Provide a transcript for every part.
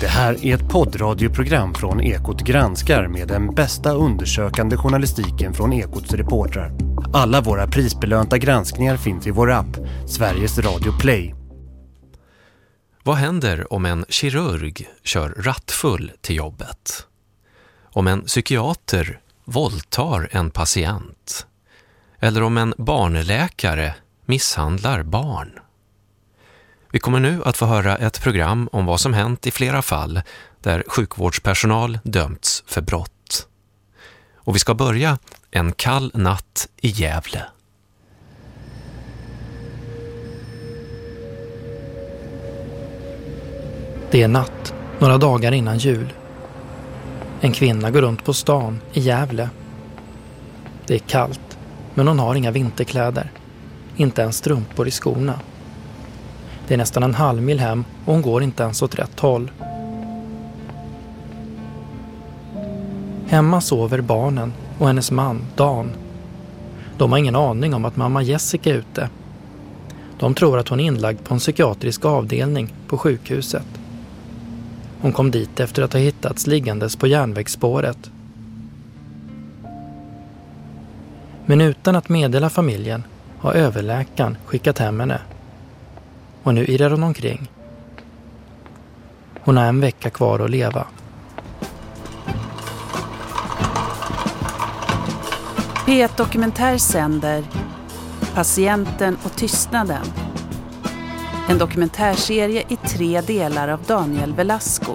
Det här är ett poddradioprogram från Ekot granskar med den bästa undersökande journalistiken från Ekots reportrar. Alla våra prisbelönta granskningar finns i vår app, Sveriges Radio Play. Vad händer om en kirurg kör rattfull till jobbet? Om en psykiater våldtar en patient? Eller om en barnläkare misshandlar barn? Vi kommer nu att få höra ett program om vad som hänt i flera fall där sjukvårdspersonal dömts för brott. Och vi ska börja en kall natt i Gävle. Det är natt, några dagar innan jul. En kvinna går runt på stan i Gävle. Det är kallt, men hon har inga vinterkläder. Inte ens strumpor i skorna. Det är nästan en halv mil hem och hon går inte ens åt rätt håll. Hemma sover barnen och hennes man, Dan. De har ingen aning om att mamma Jessica är ute. De tror att hon är inlagd på en psykiatrisk avdelning på sjukhuset. Hon kom dit efter att ha hittats liggandes på järnvägsspåret. Men utan att meddela familjen har överläkaren skickat hem henne. Och nu irrar hon omkring. Hon har en vecka kvar att leva. P1 Dokumentär sänder Patienten och tystnaden. En dokumentärserie i tre delar av Daniel Velasco.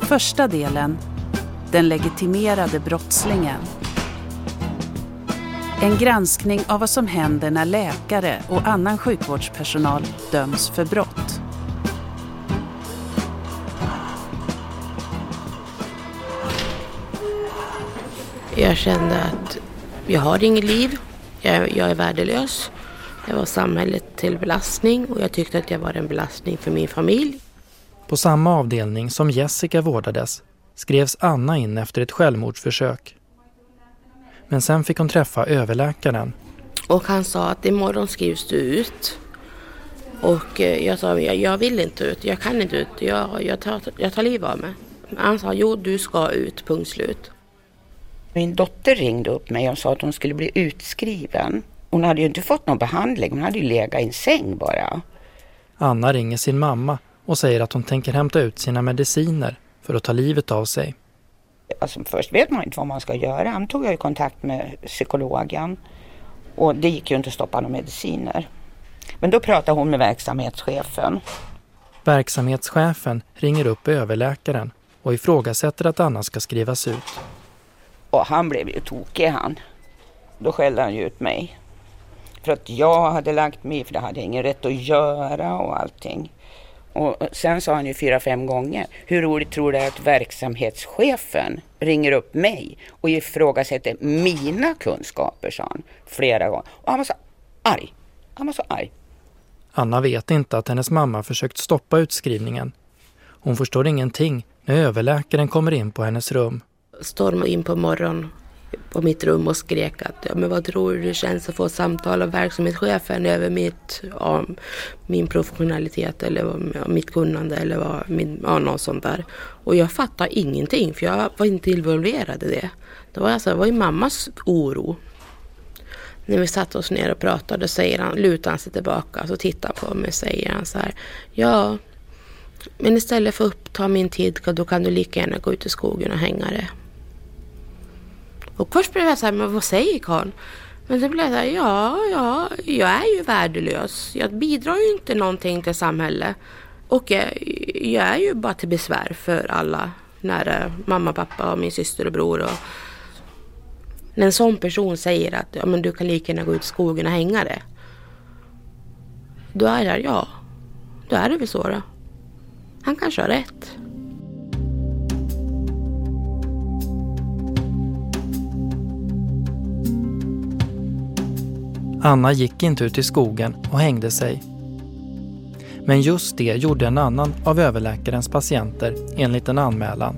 Första delen Den legitimerade brottslingen. En granskning av vad som händer när läkare och annan sjukvårdspersonal döms för brott. Jag kände att jag har inget liv. Jag, jag är värdelös. Jag var samhället till belastning och jag tyckte att jag var en belastning för min familj. På samma avdelning som Jessica vårdades skrevs Anna in efter ett självmordsförsök. Men sen fick hon träffa överläkaren. Och han sa att imorgon skrivs du ut. Och eh, jag sa, jag, jag vill inte ut, jag kan inte ut, jag, jag, tar, jag tar livet av mig. Han sa, jo du ska ut, punkt slut. Min dotter ringde upp mig och sa att hon skulle bli utskriven. Hon hade ju inte fått någon behandling, hon hade ju legat i en säng bara. Anna ringer sin mamma och säger att hon tänker hämta ut sina mediciner för att ta livet av sig. Alltså först vet man inte vad man ska göra. Han tog jag i kontakt med psykologen och det gick ju inte att stoppa några mediciner. Men då pratade hon med verksamhetschefen. Verksamhetschefen ringer upp överläkaren och ifrågasätter att Anna ska skrivas ut. Och han blev ju tokig han. Då skällde han ju ut mig. För att jag hade lagt mig för det hade jag ingen rätt att göra och allting. Och sen sa han ju fyra, fem gånger, hur roligt tror du att verksamhetschefen ringer upp mig och ifrågasätter mina kunskaper, sa han flera gånger. Och han var så arg. Han var så arg. Anna vet inte att hennes mamma försökt stoppa utskrivningen. Hon förstår ingenting när överläkaren kommer in på hennes rum. Stormade in på morgonen på mitt rum och skrek att ja, men vad tror du det känns att få samtal av verksamhetschefen över mitt, ja, min professionalitet eller ja, mitt kunnande eller vad, min, ja, något sånt där. Och jag fattade ingenting för jag var inte involverad i det. Det var, alltså, det var ju mammas oro. När vi satte oss ner och pratade säger han, lutar han sig tillbaka och tittar på mig och säger han så här. Ja, men istället för att uppta min tid då kan du lika gärna gå ut i skogen och hänga det. Och först blev jag så här, men vad säger karln? Men sen blev jag så här, ja, ja, jag är ju värdelös. Jag bidrar ju inte någonting till samhället. Och jag, jag är ju bara till besvär för alla nära mamma, pappa och min syster och bror. Och när en sån person säger att ja, men du kan lika gärna gå ut i skogen och hänga det. Då är jag ja, då är det väl så då. Han kanske har rätt. Anna gick inte ut i skogen och hängde sig. Men just det gjorde en annan av överläkarens patienter enligt en anmälan.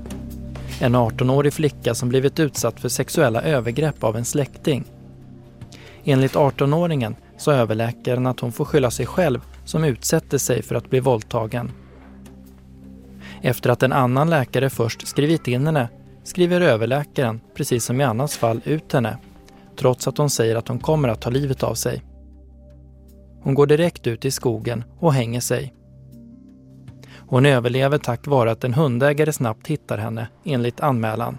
En 18-årig flicka som blivit utsatt för sexuella övergrepp av en släkting. Enligt 18-åringen sa överläkaren att hon får skylla sig själv som utsätter sig för att bli våldtagen. Efter att en annan läkare först skrivit in henne skriver överläkaren, precis som i Annas fall, ut henne trots att hon säger att hon kommer att ta livet av sig. Hon går direkt ut i skogen och hänger sig. Hon överlever tack vare att en hundägare snabbt hittar henne, enligt anmälan.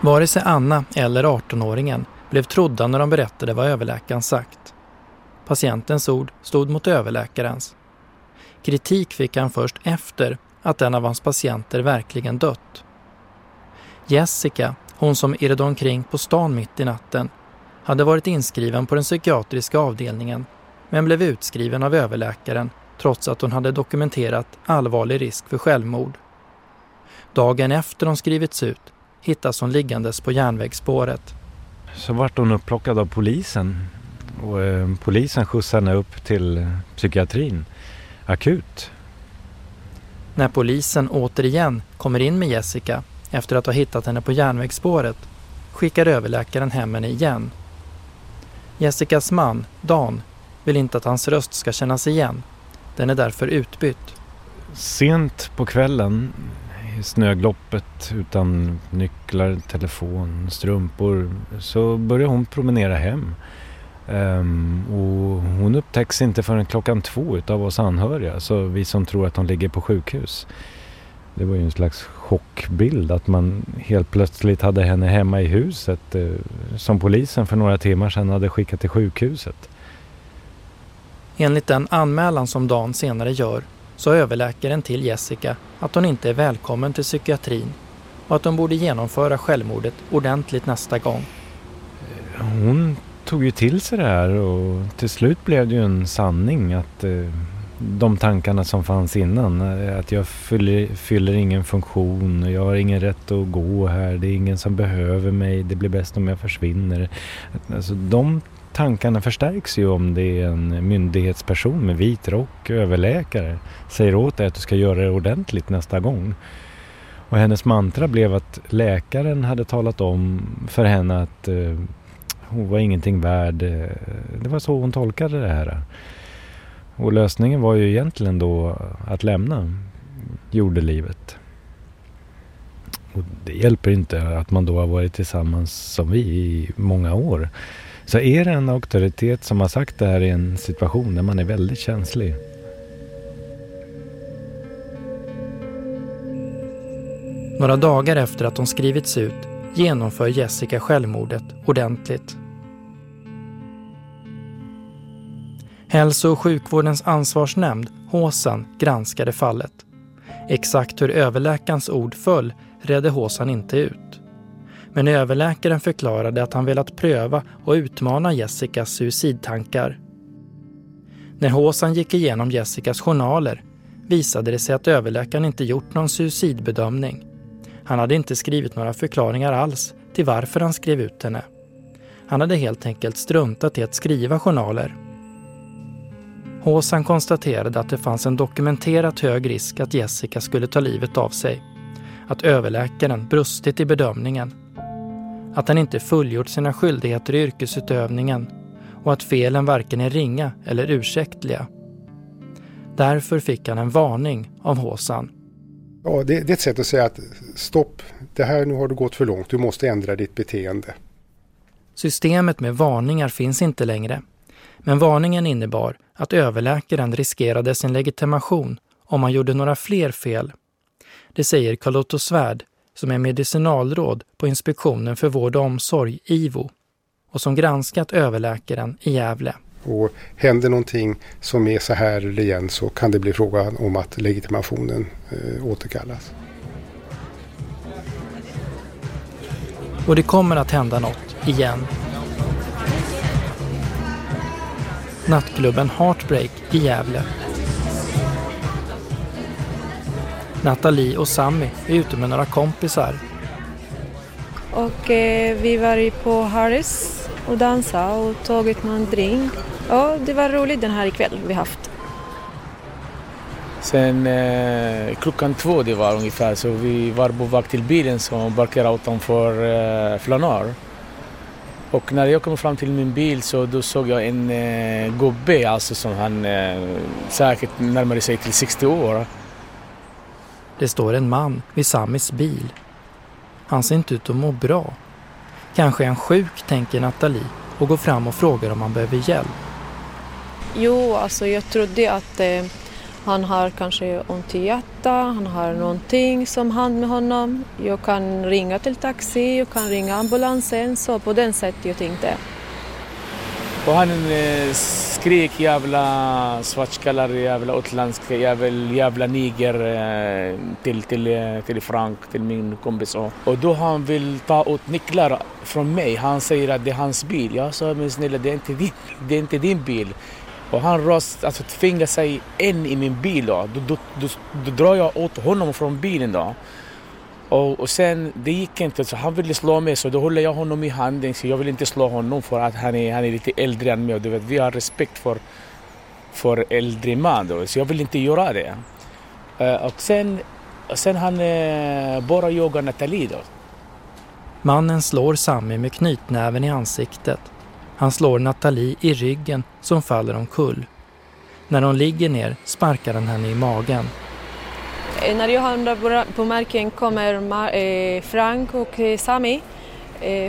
Vare sig Anna eller 18-åringen blev trodda när de berättade vad överläkaren sagt. Patientens ord stod mot överläkarens. Kritik fick han först efter att en av hans patienter verkligen dött. Jessica, hon som irrade omkring på stan mitt i natten, hade varit inskriven på den psykiatriska avdelningen men blev utskriven av överläkaren trots att hon hade dokumenterat allvarlig risk för självmord. Dagen efter hon skrivits ut hittas hon liggandes på järnvägsspåret. Så vart hon upplockad av polisen och eh, polisen skjutsade henne upp till psykiatrin akut. När polisen återigen kommer in med Jessica efter att ha hittat henne på järnvägsspåret skickar överläkaren hem henne igen. Jessicas man, Dan, vill inte att hans röst ska kännas igen. Den är därför utbytt. Sent på kvällen i snögloppet utan nycklar, telefon, strumpor så börjar hon promenera hem. Um, och hon upptäcks inte förrän klockan två utav oss anhöriga, så vi som tror att hon ligger på sjukhus. Det var ju en slags chockbild att man helt plötsligt hade henne hemma i huset eh, som polisen för några timmar sedan hade skickat till sjukhuset. Enligt den anmälan som Dan senare gör så överläkaren till Jessica att hon inte är välkommen till psykiatrin och att hon borde genomföra självmordet ordentligt nästa gång. Hon tog ju till sig det här och till slut blev det ju en sanning att eh, de tankarna som fanns innan. Att jag fyller, fyller ingen funktion, jag har ingen rätt att gå här, det är ingen som behöver mig, det blir bäst om jag försvinner. Alltså, de tankarna förstärks ju om det är en myndighetsperson med vit rock, överläkare, säger åt dig att du ska göra det ordentligt nästa gång. Och hennes mantra blev att läkaren hade talat om för henne att eh, hon var ingenting värd. Eh, det var så hon tolkade det här. Och lösningen var ju egentligen då att lämna jordelivet. Och det hjälper inte att man då har varit tillsammans som vi i många år. Så är det en auktoritet som har sagt det här i en situation där man är väldigt känslig. Några dagar efter att hon skrivits ut genomför Jessica självmordet ordentligt. Hälso och sjukvårdens ansvarsnämnd, HÅSAN, granskade fallet. Exakt hur överläkarens ord föll redde HÅSAN inte ut. Men överläkaren förklarade att han velat pröva och utmana Jessicas suicidtankar. När HÅSAN gick igenom Jessicas journaler visade det sig att överläkaren inte gjort någon suicidbedömning. Han hade inte skrivit några förklaringar alls till varför han skrev ut henne. Han hade helt enkelt struntat i att skriva journaler. Håsan konstaterade att det fanns en dokumenterat hög risk att Jessica skulle ta livet av sig. Att överläkaren brustit i bedömningen. Att han inte fullgjort sina skyldigheter i yrkesutövningen och att felen varken är ringa eller ursäktliga. Därför fick han en varning av Håsan. Ja, det, det är ett sätt att säga att stopp, det här nu har du gått för långt, du måste ändra ditt beteende. Systemet med varningar finns inte längre. Men varningen innebar att överläkaren riskerade sin legitimation om han gjorde några fler fel. Det säger Carl-Otto Svärd som är medicinalråd på Inspektionen för vård och omsorg, IVO, och som granskat överläkaren i Gävle. Och händer någonting som är så här igen så kan det bli fråga om att legitimationen eh, återkallas. Och det kommer att hända något igen nattklubben Heartbreak i Gävle. Nathalie och Sammy är ute med några kompisar. Och eh, vi var på Harris och dansade och tagit någon drink. Ja, det var roligt den här ikväll vi haft. Sen eh, klockan två det var ungefär så vi var på väg till bilen som parkerade utanför eh, Flanar. Och när jag kom fram till min bil så då såg jag en eh, gubbe alltså som han eh, säkert närmade sig till 60 år. Det står en man vid Samis bil. Han ser inte ut att må bra. Kanske är han sjuk, tänker Nathalie och går fram och frågar om han behöver hjälp. Jo, alltså jag trodde att eh, han har kanske ont i hjärtat, han har någonting som händer med honom. Jag kan ringa till taxi, jag kan ringa ambulansen, så på den sättet jag tänkte. Och han eh, skrek jävla svartskallar, jävla utländsk jävla, jävla niger eh, till, till, eh, till Frank, till min kompis. Och då han vill ta ut nycklar från mig. Han säger att det är hans bil. Jag sa men snälla det är inte din, det är inte din bil. Och han rast, alltså, tvingar sig in i min bil. Då. Då, då, då, då drar jag åt honom från bilen. Då. Och, och sen, det gick inte. Så han ville slå mig så då håller jag honom i handen. Så jag vill inte slå honom för att han är, han är lite äldre än mig. Och du vet, vi har respekt för, för äldre man. Då, så jag vill inte göra det. Eh, och sen, sen han eh, bara jagar Nathalie. Då. Mannen slår Sami med knytnäven i ansiktet. Han slår Nathalie i ryggen som faller omkull. När hon ligger ner sparkar han henne i magen. Eh, när jag hamnar på marken kommer eh, Frank och eh, Sami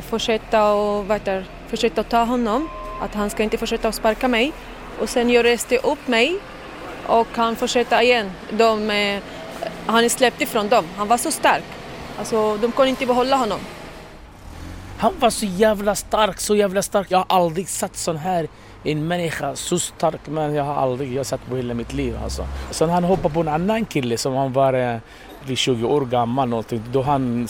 fortsätta, och, du, fortsätta ta honom. Att han ska inte fortsätta att sparka mig. Och sen jag reste upp mig och han fortsätter igen. De, han är släppt ifrån dem. Han var så stark. Alltså, de kunde inte behålla honom. Han var så jävla stark, så jävla stark. Jag har aldrig sett sån här en människa så stark men jag har aldrig jag sett på hela mitt liv. Alltså. Sen han hoppade på en annan kille som han var eh, 20 år gammal någonting. Då han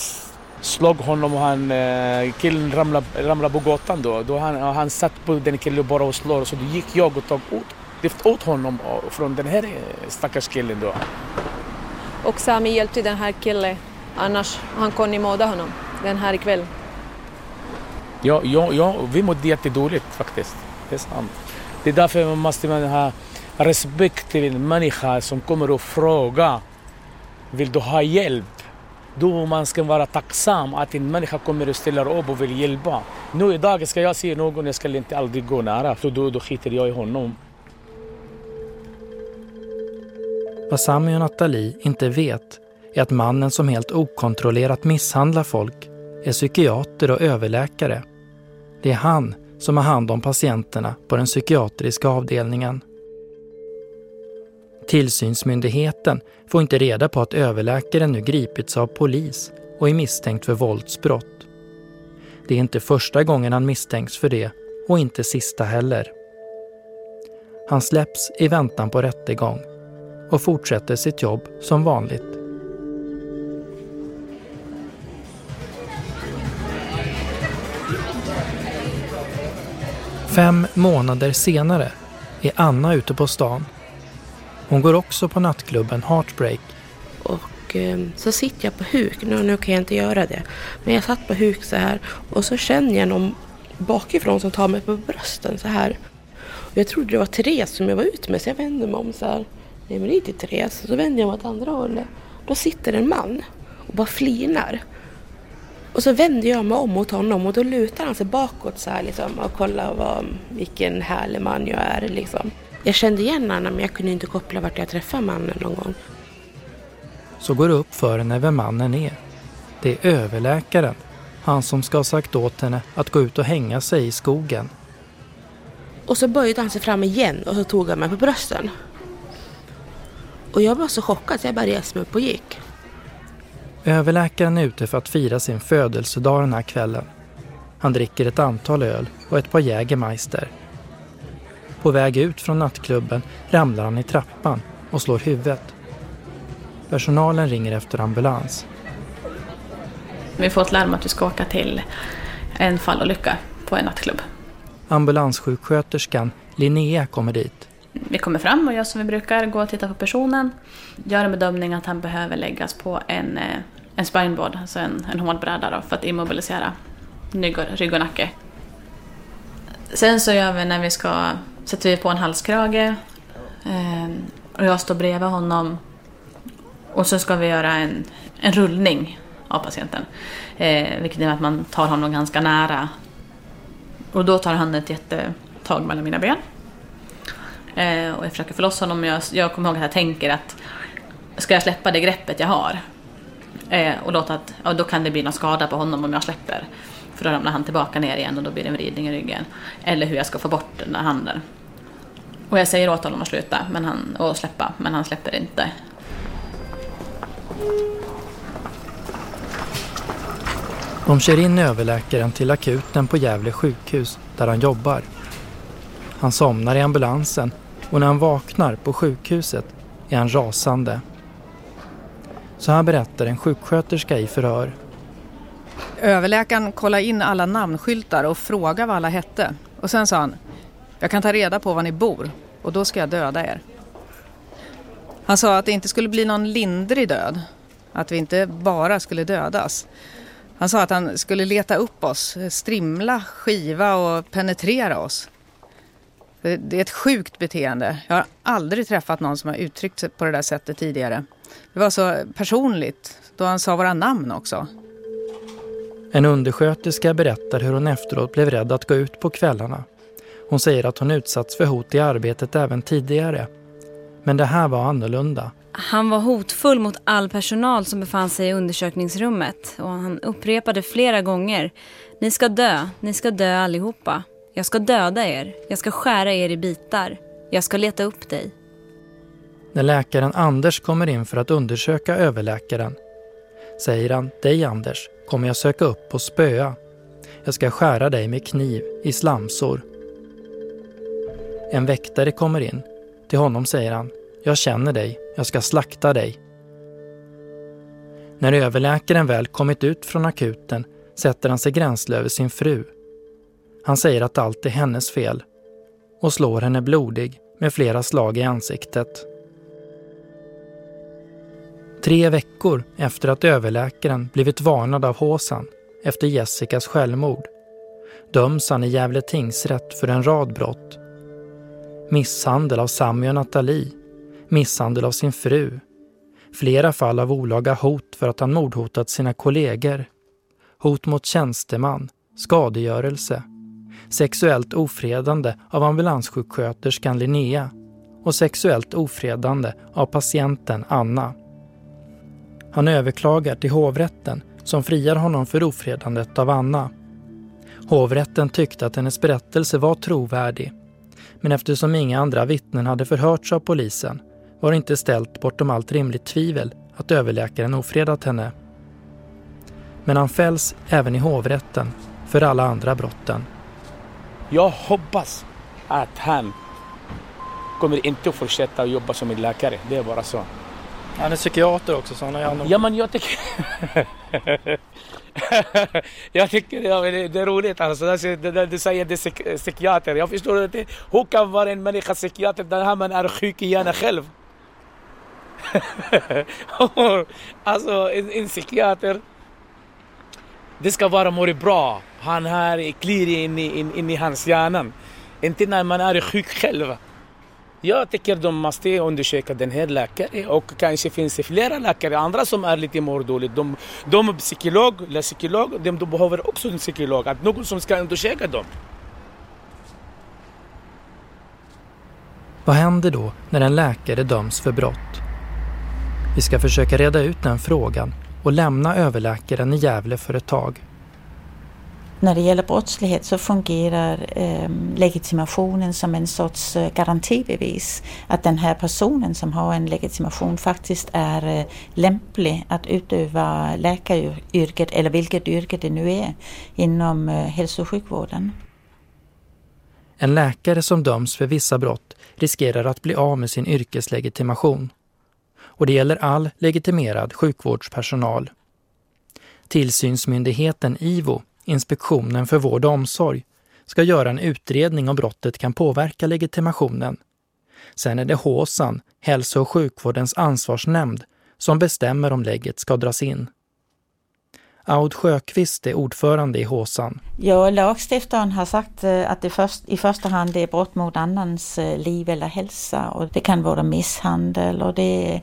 slog honom och han, eh, killen ramlade, ramlade på gatan då. då han, han satt på den killen bara och slår. Så då gick jag och tog ut, lyft åt honom från den här eh, stackars killen då. Och Sami hjälpte den här killen, annars han kunde mörda honom den här ikväll. Ja, ja, ja, vi mådde jättedåligt faktiskt. Det är sant. Det är därför man måste man ha respekt till en människa som kommer och frågar vill du ha hjälp? Då man ska vara tacksam att en människa kommer och ställer upp och vill hjälpa. Nu idag ska jag se någon, jag ska inte aldrig gå nära, för då, då skiter jag i honom. Vad Sami och Nathalie inte vet är att mannen som helt okontrollerat misshandlar folk är psykiater och överläkare. Det är han som har hand om patienterna på den psykiatriska avdelningen. Tillsynsmyndigheten får inte reda på att överläkaren nu gripits av polis och är misstänkt för våldsbrott. Det är inte första gången han misstänks för det och inte sista heller. Han släpps i väntan på rättegång och fortsätter sitt jobb som vanligt. Fem månader senare är Anna ute på stan. Hon går också på nattklubben Heartbreak. Och eh, så sitter jag på huk. Nu, nu kan jag inte göra det. Men jag satt på huk så här och så känner jag någon bakifrån som tar mig på brösten så här. Och jag trodde det var Therese som jag var ute med så jag vände mig om så här. Nej men det är inte Therese. Så vänder jag mig åt andra hållet. Då sitter en man och bara flinar. Och så vänder jag mig om mot honom och då lutar han sig bakåt så här liksom och kollar vad, vilken härlig man jag är liksom. Jag kände igen honom men jag kunde inte koppla vart jag träffade mannen någon gång. Så går det upp för henne vem mannen är. Det är överläkaren. Han som ska ha sagt åt henne att gå ut och hänga sig i skogen. Och så böjde han sig fram igen och så tog han mig på brösten. Och jag var så chockad så jag bara reste mig upp och gick. Överläkaren är ute för att fira sin födelsedag den här kvällen. Han dricker ett antal öl och ett par Jägermeister. På väg ut från nattklubben ramlar han i trappan och slår huvudet. Personalen ringer efter ambulans. Vi får ett larm att vi ska åka till en fallolycka på en nattklubb. Ambulanssjuksköterskan Linnea kommer dit. Vi kommer fram och gör som vi brukar, går och tittar på personen. Gör en bedömning att han behöver läggas på en eh, en spineboard, alltså en, en hårdbräda då, för att immobilisera rygg och nacke. Sen så gör vi när vi ska, sätter vi på en halskrage eh, och jag står bredvid honom och så ska vi göra en, en rullning av patienten. Eh, vilket innebär att man tar honom ganska nära Och då tar han ett jättetag mellan mina ben. Eh, och jag försöker få loss honom. Jag, jag kommer ihåg att jag tänker att ska jag släppa det greppet jag har eh, och låta att, ja, då kan det bli någon skada på honom om jag släpper. För då ramlar han tillbaka ner igen och då blir det en vridning i ryggen. Eller hur jag ska få bort den där handen. Och jag säger åt honom att sluta men han, och släppa, men han släpper inte. De kör in överläkaren till akuten på Gävle sjukhus där han jobbar. Han somnar i ambulansen och när han vaknar på sjukhuset är han rasande. Så här berättar en sjuksköterska i förhör. Överläkaren kollade in alla namnskyltar och frågade vad alla hette. Och sen sa han, jag kan ta reda på var ni bor och då ska jag döda er. Han sa att det inte skulle bli någon lindrig död. Att vi inte bara skulle dödas. Han sa att han skulle leta upp oss, strimla, skiva och penetrera oss. Det är ett sjukt beteende. Jag har aldrig träffat någon som har uttryckt sig på det där sättet tidigare. Det var så personligt, då han sa våra namn också. En undersköterska berättar hur hon efteråt blev rädd att gå ut på kvällarna. Hon säger att hon utsatts för hot i arbetet även tidigare. Men det här var annorlunda. Han var hotfull mot all personal som befann sig i undersökningsrummet och han upprepade flera gånger. Ni ska dö, ni ska dö allihopa. Jag ska döda er, jag ska skära er i bitar. Jag ska leta upp dig. När läkaren Anders kommer in för att undersöka överläkaren säger han dig Anders kommer jag söka upp och spöa. Jag ska skära dig med kniv i slamsor. En väktare kommer in. Till honom säger han jag känner dig, jag ska slakta dig. När överläkaren väl kommit ut från akuten sätter han sig gränsle över sin fru. Han säger att allt är hennes fel och slår henne blodig med flera slag i ansiktet. Tre veckor efter att överläkaren blivit varnad av Håsan efter Jessicas självmord döms han i Gävle tingsrätt för en rad brott. Misshandel av Sami och Nathalie, misshandel av sin fru, flera fall av olaga hot för att han mordhotat sina kollegor, hot mot tjänsteman, skadegörelse, sexuellt ofredande av ambulanssjuksköterskan Linnea och sexuellt ofredande av patienten Anna. Han överklagar till hovrätten som friar honom för ofredandet av Anna. Hovrätten tyckte att hennes berättelse var trovärdig. Men eftersom inga andra vittnen hade förhörts av polisen var det inte ställt bortom allt rimligt tvivel att överläkaren ofredat henne. Men han fälls även i hovrätten för alla andra brotten. Jag hoppas att han kommer inte att fortsätta jobba som en läkare. Det är bara så. Han är psykiater också så han har ju Ja men jag tycker... jag tycker ja, det, det är roligt alltså. Du säger det är psykiater. Jag förstår inte. Hur kan vara en människa psykiater när man är sjuk i hjärnan själv? alltså en, en psykiater. Det ska vara må bra. Han har klirr in, in, in i hans hjärna. Inte när man är sjuk själv. Jag tycker de måste undersöka den här läkaren och kanske finns det flera läkare, andra som är lite mår dåligt. De, de är psykolog, eller psykolog, de, de behöver också en psykolog, att någon som ska undersöka dem. Vad händer då när en läkare döms för brott? Vi ska försöka reda ut den frågan och lämna överläkaren i Gävle för ett tag. När det gäller brottslighet så fungerar eh, legitimationen som en sorts eh, garantibevis att den här personen som har en legitimation faktiskt är eh, lämplig att utöva läkaryrket eller vilket yrke det nu är inom eh, hälso och sjukvården. En läkare som döms för vissa brott riskerar att bli av med sin yrkeslegitimation. Och det gäller all legitimerad sjukvårdspersonal. Tillsynsmyndigheten IVO Inspektionen för vård och omsorg, ska göra en utredning om brottet kan påverka legitimationen. Sen är det HSAN, Hälso och sjukvårdens ansvarsnämnd, som bestämmer om lägget ska dras in. Aud Sjöqvist är ordförande i HÅSAN. Ja, lagstiftaren har sagt eh, att det först, i första hand är brott mot annans eh, liv eller hälsa och det kan vara misshandel och det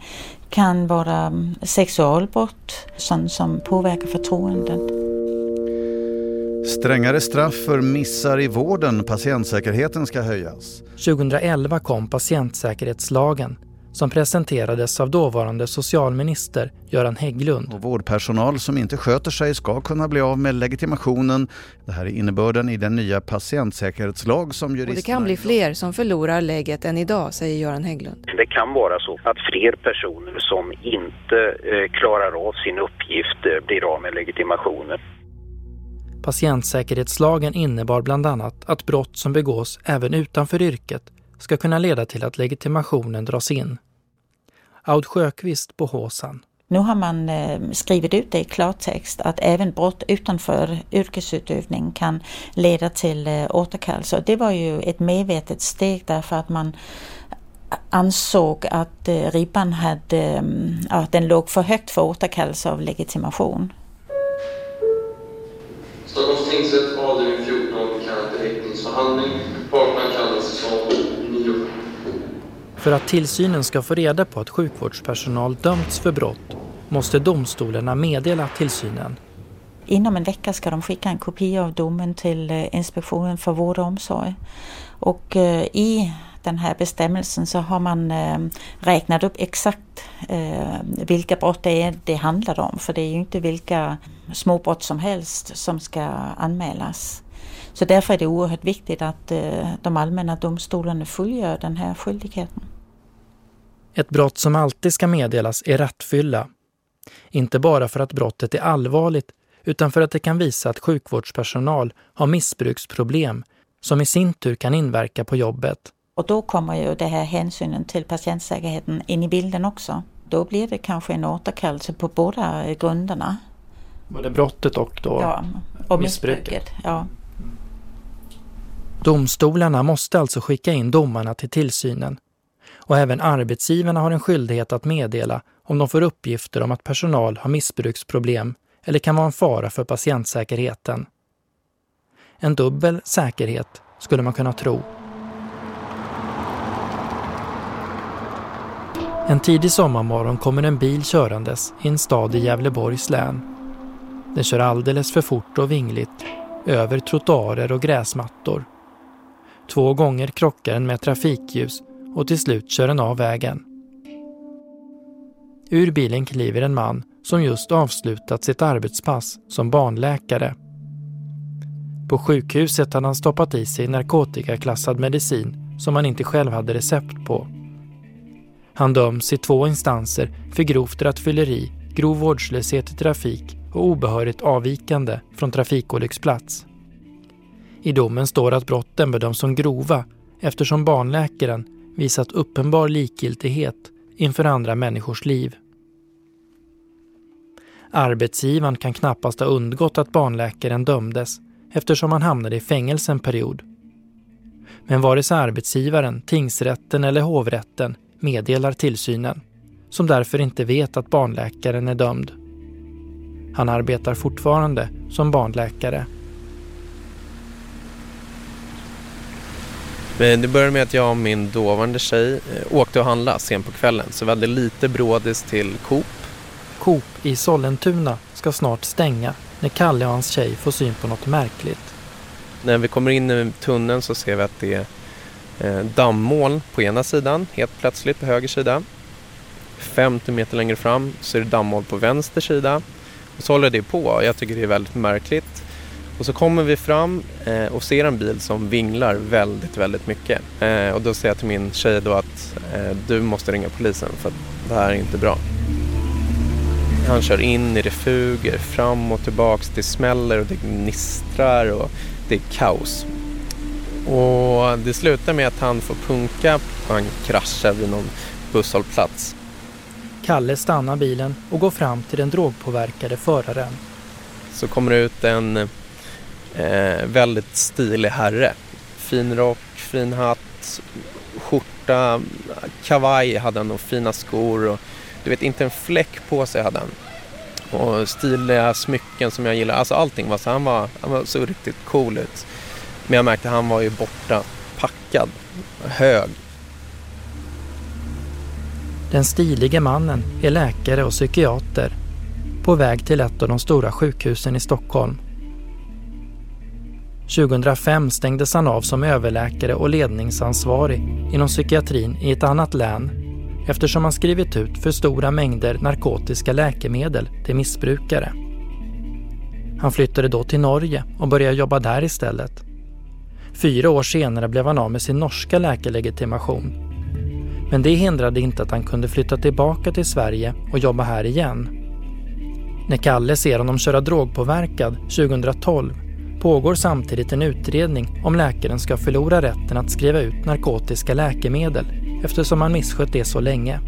kan vara mm, sexualbrott sånt som påverkar förtroendet. Strängare straff för missar i vården. Patientsäkerheten ska höjas. 2011 kom patientsäkerhetslagen som presenterades av dåvarande socialminister Göran Hägglund. Och vårdpersonal som inte sköter sig ska kunna bli av med legitimationen. Det här är innebörden i den nya patientsäkerhetslag som juristerna... Och det kan bli fler som förlorar läget än idag, säger Göran Hägglund. Det kan vara så att fler personer som inte eh, klarar av sin uppgift eh, blir av med legitimationen. Patientsäkerhetslagen innebar bland annat att brott som begås även utanför yrket ska kunna leda till att legitimationen dras in. Aud Sjöqvist på Håsan. Nu har man eh, skrivit ut det i klartext att även brott utanför yrkesutövning kan leda till eh, återkallelse. Det var ju ett medvetet steg därför att man ansåg att eh, ribban hade, att den låg för högt för återkallelse av legitimation. Stockholms tingsrätt avdelning 14 kallar till häktningsförhandling. Parterna. För att tillsynen ska få reda på att sjukvårdspersonal dömts för brott måste domstolarna meddela tillsynen. Inom en vecka ska de skicka en kopia av domen till eh, Inspektionen för vård och omsorg. Och eh, i den här bestämmelsen så har man eh, räknat upp exakt eh, vilka brott det är det handlar om. För det är ju inte vilka småbrott som helst som ska anmälas. Så därför är det oerhört viktigt att de allmänna domstolarna fullgör den här skyldigheten. Ett brott som alltid ska meddelas är rattfylla. Inte bara för att brottet är allvarligt utan för att det kan visa att sjukvårdspersonal har missbruksproblem som i sin tur kan inverka på jobbet. Och då kommer ju det här hänsynen till patientsäkerheten in i bilden också. Då blir det kanske en återkallelse på båda grunderna. Både brottet och då ja, och missbruket? missbruket ja. Domstolarna måste alltså skicka in domarna till tillsynen. Och även arbetsgivarna har en skyldighet att meddela om de får uppgifter om att personal har missbruksproblem eller kan vara en fara för patientsäkerheten. En dubbel säkerhet skulle man kunna tro. En tidig sommarmorgon kommer en bil körandes i en stad i Gävleborgs län. Den kör alldeles för fort och vingligt, över trottoarer och gräsmattor. Två gånger krockar den med trafikljus och till slut kör den av vägen. Ur bilen kliver en man som just avslutat sitt arbetspass som barnläkare. På sjukhuset hade han stoppat i sig narkotikaklassad medicin som han inte själv hade recept på. Han döms i två instanser för grovt rattfylleri, grov vårdslöshet i trafik och obehörigt avvikande från trafikolycksplats. I domen står att brotten bedöms som grova eftersom barnläkaren visat uppenbar likgiltighet inför andra människors liv. Arbetsgivaren kan knappast ha undgått att barnläkaren dömdes eftersom han hamnade i fängelse en period. Men vare sig arbetsgivaren, tingsrätten eller hovrätten meddelar tillsynen, som därför inte vet att barnläkaren är dömd. Han arbetar fortfarande som barnläkare. Det började med att jag och min dåvarande tjej eh, åkte och handlade sent på kvällen. Så vi hade lite brådis till Coop. Coop i Sollentuna ska snart stänga när Kalle och hans tjej får syn på något märkligt. När vi kommer in i tunneln så ser vi att det är eh, dammoln på ena sidan, helt plötsligt på höger sida. 50 meter längre fram så är det dammoln på vänster sida. Och så håller det på. Jag tycker det är väldigt märkligt. Och så kommer vi fram eh, och ser en bil som vinglar väldigt, väldigt mycket. Eh, och då säger jag till min tjej då att eh, du måste ringa polisen för att det här är inte bra. Han kör in i refuger, fram och tillbaks. Det smäller och det gnistrar och det är kaos. Och det slutar med att han får punka och han kraschar vid någon busshållplats. Kalle stannar bilen och går fram till den drogpåverkade föraren. Så kommer det ut en Eh, väldigt stilig herre. Fin rock, fin hatt, skjorta, kavaj hade han och fina skor. Och, du vet, inte en fläck på sig hade han. Och stiliga smycken som jag gillar. Alltså allting var så, han var, han var så riktigt cool ut. Men jag märkte att han var ju borta, packad, hög. Den stilige mannen är läkare och psykiater på väg till ett av de stora sjukhusen i Stockholm 2005 stängdes han av som överläkare och ledningsansvarig inom psykiatrin i ett annat län eftersom han skrivit ut för stora mängder narkotiska läkemedel till missbrukare. Han flyttade då till Norge och började jobba där istället. Fyra år senare blev han av med sin norska läkarlegitimation. Men det hindrade inte att han kunde flytta tillbaka till Sverige och jobba här igen. När Kalle ser honom köra drogpåverkad 2012 pågår samtidigt en utredning om läkaren ska förlora rätten att skriva ut narkotiska läkemedel eftersom han misskött det så länge.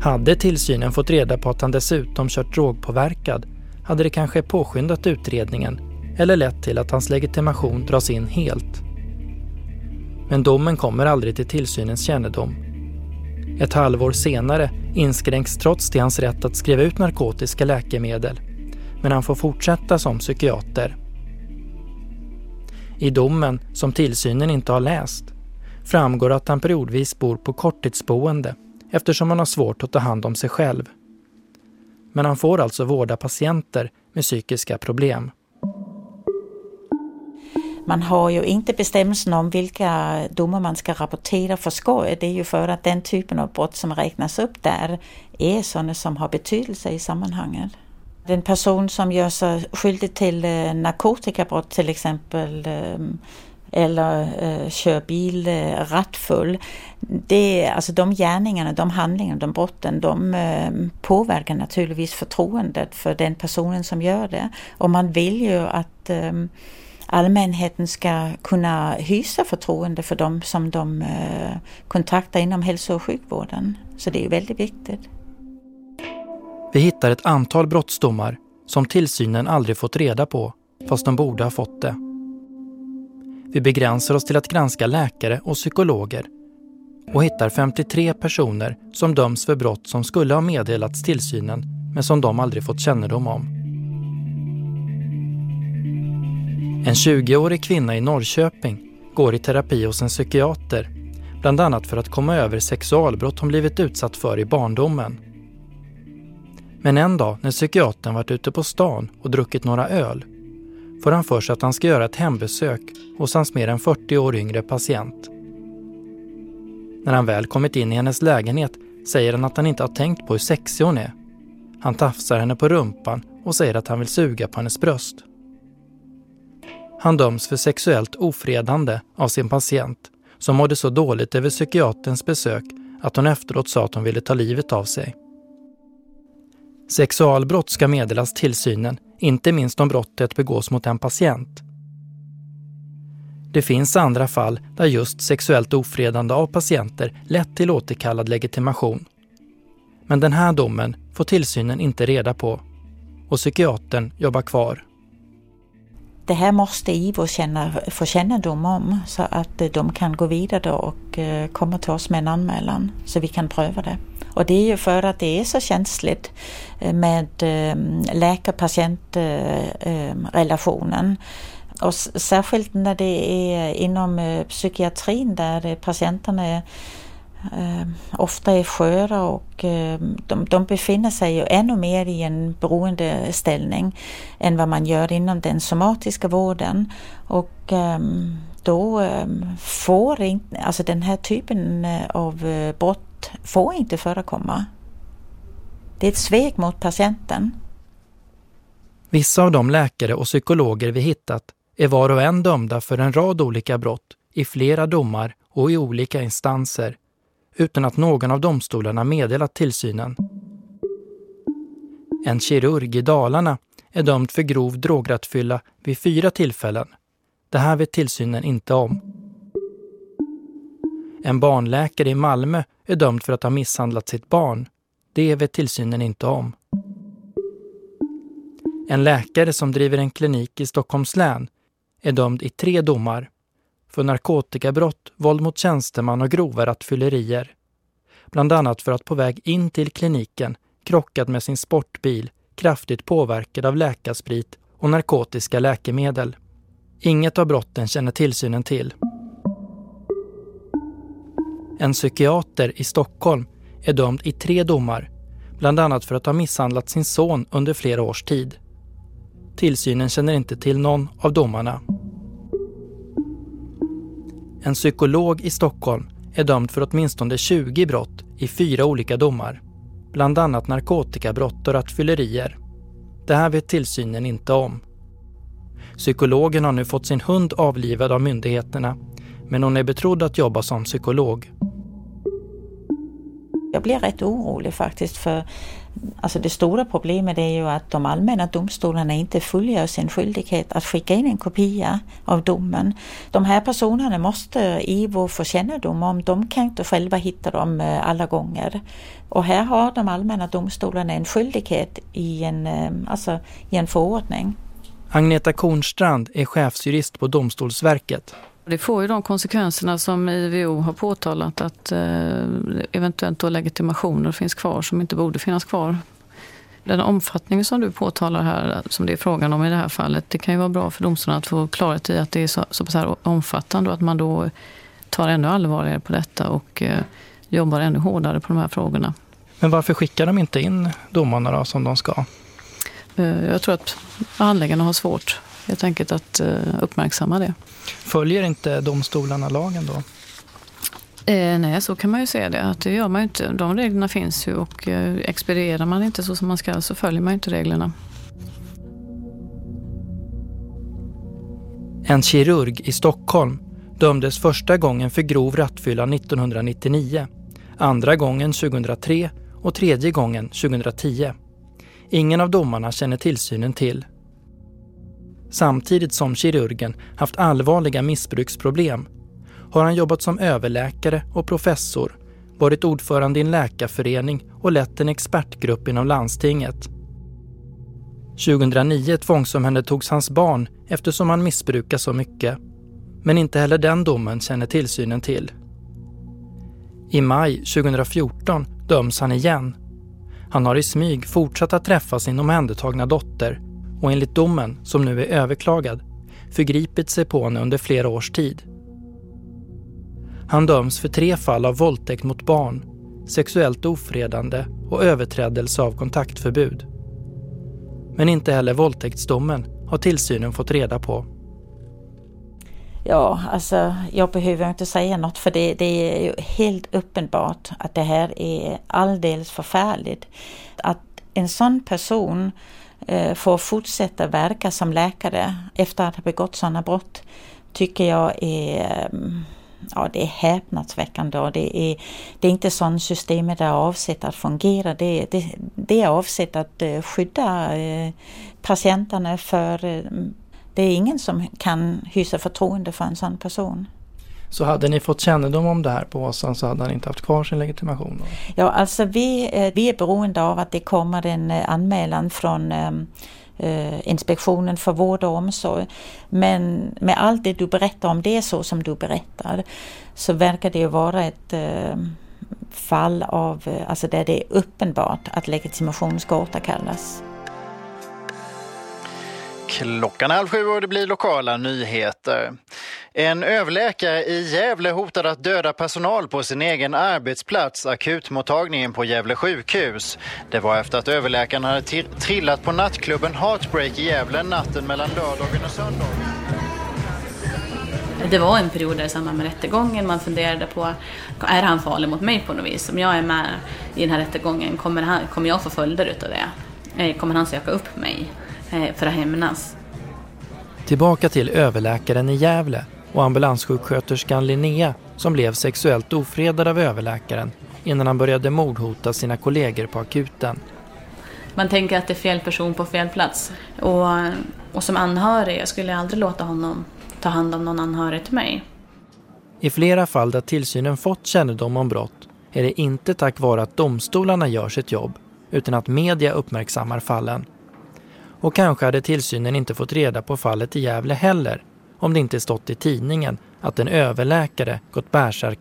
Hade tillsynen fått reda på att han dessutom kört drogpåverkad hade det kanske påskyndat utredningen eller lett till att hans legitimation dras in helt. Men domen kommer aldrig till tillsynens kännedom. Ett halvår senare inskränks trots det hans rätt att skriva ut narkotiska läkemedel men han får fortsätta som psykiater. I domen, som tillsynen inte har läst, framgår att han periodvis bor på korttidsboende eftersom han har svårt att ta hand om sig själv. Men han får alltså vårda patienter med psykiska problem. Man har ju inte bestämmelsen om vilka domar man ska rapportera för skoj. Det är ju för att den typen av brott som räknas upp där är sådana som har betydelse i sammanhanget. Den person som gör sig skyldig till eh, narkotikabrott till exempel eh, eller eh, kör bil eh, rattfull. Det, alltså de gärningarna, de handlingarna, de brotten, de eh, påverkar naturligtvis förtroendet för den personen som gör det. Och man vill ju att eh, allmänheten ska kunna hysa förtroende för dem som de eh, kontaktar inom hälso och sjukvården. Så det är väldigt viktigt. Vi hittar ett antal brottsdomar som tillsynen aldrig fått reda på, fast de borde ha fått det. Vi begränsar oss till att granska läkare och psykologer och hittar 53 personer som döms för brott som skulle ha meddelats tillsynen men som de aldrig fått kännedom om. En 20-årig kvinna i Norrköping går i terapi hos en psykiater bland annat för att komma över sexualbrott hon blivit utsatt för i barndomen. Men en dag när psykiatern varit ute på stan och druckit några öl får han för sig att han ska göra ett hembesök hos hans mer än 40 år yngre patient. När han väl kommit in i hennes lägenhet säger han att han inte har tänkt på hur sexig hon är. Han tafsar henne på rumpan och säger att han vill suga på hennes bröst. Han döms för sexuellt ofredande av sin patient som mådde så dåligt över psykiaterns besök att hon efteråt sa att hon ville ta livet av sig. Sexualbrott ska meddelas tillsynen, inte minst om brottet begås mot en patient. Det finns andra fall där just sexuellt ofredande av patienter lett till återkallad legitimation. Men den här domen får tillsynen inte reda på och psykiatern jobbar kvar. Det här måste IVO känna, få kännedom om så att eh, de kan gå vidare och eh, komma till oss med en anmälan så vi kan pröva det. Och det är ju för att det är så känsligt eh, med ehm, eh, ehm, läkar-patient-relationen. Och särskilt när det är inom psykiatrin där patienterna är Ehm, ofta är sköra och eh, de, de befinner sig ju ännu mer i en beroendeställning än vad man gör inom den somatiska vården. Och eh, då ehm, får inte, alltså den här typen eh, av eh, brott får inte förekomma. Det är ett svek mot patienten. Vissa av de läkare och psykologer vi hittat är var och en dömda för en rad olika brott i flera domar och i olika instanser utan att någon av domstolarna meddelat tillsynen. En kirurg i Dalarna är dömd för grov drograttfylla vid fyra tillfällen. Det här vet tillsynen inte om. En barnläkare i Malmö är dömd för att ha misshandlat sitt barn. Det vet tillsynen inte om. En läkare som driver en klinik i Stockholms län är dömd i tre domar för narkotikabrott, våld mot tjänsteman och grova rattfyllerier. Bland annat för att på väg in till kliniken krockat med sin sportbil kraftigt påverkad av läkarsprit och narkotiska läkemedel. Inget av brotten känner tillsynen till. En psykiater i Stockholm är dömd i tre domar, bland annat för att ha misshandlat sin son under flera års tid. Tillsynen känner inte till någon av domarna. En psykolog i Stockholm är dömd för åtminstone 20 brott i fyra olika domar. Bland annat narkotikabrott och rattfyllerier. Det här vet tillsynen inte om. Psykologen har nu fått sin hund avlivad av myndigheterna men hon är betrodd att jobba som psykolog. Jag blir rätt orolig faktiskt för alltså det stora problemet är ju att de allmänna domstolarna inte fullgör sin skyldighet att skicka in en kopia av domen. De här personerna måste IVO få kännedom om, de kan inte själva hitta dem eh, alla gånger. Och här har de allmänna domstolarna en skyldighet i en, eh, alltså, i en förordning. Agneta Kornstrand är chefsjurist på Domstolsverket. Det får ju de konsekvenserna som IVO har påtalat att eh, eventuellt då legitimationer finns kvar som inte borde finnas kvar. Den omfattning som du påtalar här, som det är frågan om i det här fallet, det kan ju vara bra för domstolarna att få klarhet i att det är så, så pass här omfattande och att man då tar ännu allvarligare på detta och eh, jobbar ännu hårdare på de här frågorna. Men varför skickar de inte in domarna då, som de ska? Eh, jag tror att handläggarna har svårt helt enkelt att eh, uppmärksamma det. Följer inte domstolarna lagen då? Eh, nej, så kan man ju säga det. Att det gör man inte. De reglerna finns ju och eh, expedierar man inte så som man ska så följer man inte reglerna. En kirurg i Stockholm dömdes första gången för grov rattfylla 1999, andra gången 2003 och tredje gången 2010. Ingen av domarna känner tillsynen till samtidigt som kirurgen haft allvarliga missbruksproblem, har han jobbat som överläkare och professor, varit ordförande i en läkarförening och lett en expertgrupp inom landstinget. 2009 tvångsomhändertogs hans barn eftersom han missbrukar så mycket. Men inte heller den domen känner tillsynen till. I maj 2014 döms han igen. Han har i smyg fortsatt att träffa sin omhändertagna dotter och enligt domen, som nu är överklagad, förgripit sig på henne under flera års tid. Han döms för tre fall av våldtäkt mot barn, sexuellt ofredande och överträdelse av kontaktförbud. Men inte heller våldtäktsdomen har tillsynen fått reda på. Ja, alltså jag behöver inte säga något för det, det är ju helt uppenbart att det här är alldeles förfärligt. Att en sån person Eh, får fortsätta verka som läkare efter att ha begått sådana brott tycker jag är, mm, ja, det är häpnadsväckande och det är, det är inte sådant systemet är avsett att fungera. Det, det, det är avsett att eh, skydda eh, patienterna för mm, det är ingen som kan hysa förtroende för en sån person. Så hade ni fått kännedom om det här på Åsan så hade han inte haft kvar sin legitimation? Då? Ja, alltså vi, eh, vi är beroende av att det kommer en eh, anmälan från eh, Inspektionen för vård och omsorg. Men med allt det du berättar om det är så som du berättar så verkar det ju vara ett fall av, alltså där det är uppenbart att legitimation ska återkallas. Klockan är halv sju och det blir lokala nyheter. En överläkare i Gävle hotade att döda personal på sin egen arbetsplats, akutmottagningen på Gävle sjukhus. Det var efter att överläkaren hade trillat på nattklubben Heartbreak i Gävle natten mellan lördagen och söndagen. Det var en period där i samband med rättegången man funderade på, är han farlig mot mig på något vis? Om jag är med i den här rättegången, kommer, han, kommer jag få följder utav det? Eh, kommer han söka upp mig för att hämnas? Tillbaka till överläkaren i Gävle och ambulanssjuksköterskan Linnea som blev sexuellt ofredad av överläkaren innan han började mordhota sina kollegor på akuten. Man tänker att det är fel person på fel plats. Och, och som anhörig, jag skulle aldrig låta honom ta hand om någon anhörig till mig. I flera fall där tillsynen fått kännedom om brott är det inte tack vare att domstolarna gör sitt jobb utan att media uppmärksammar fallen. Och kanske hade tillsynen inte fått reda på fallet i Gävle heller om det inte stått i tidningen att en överläkare gått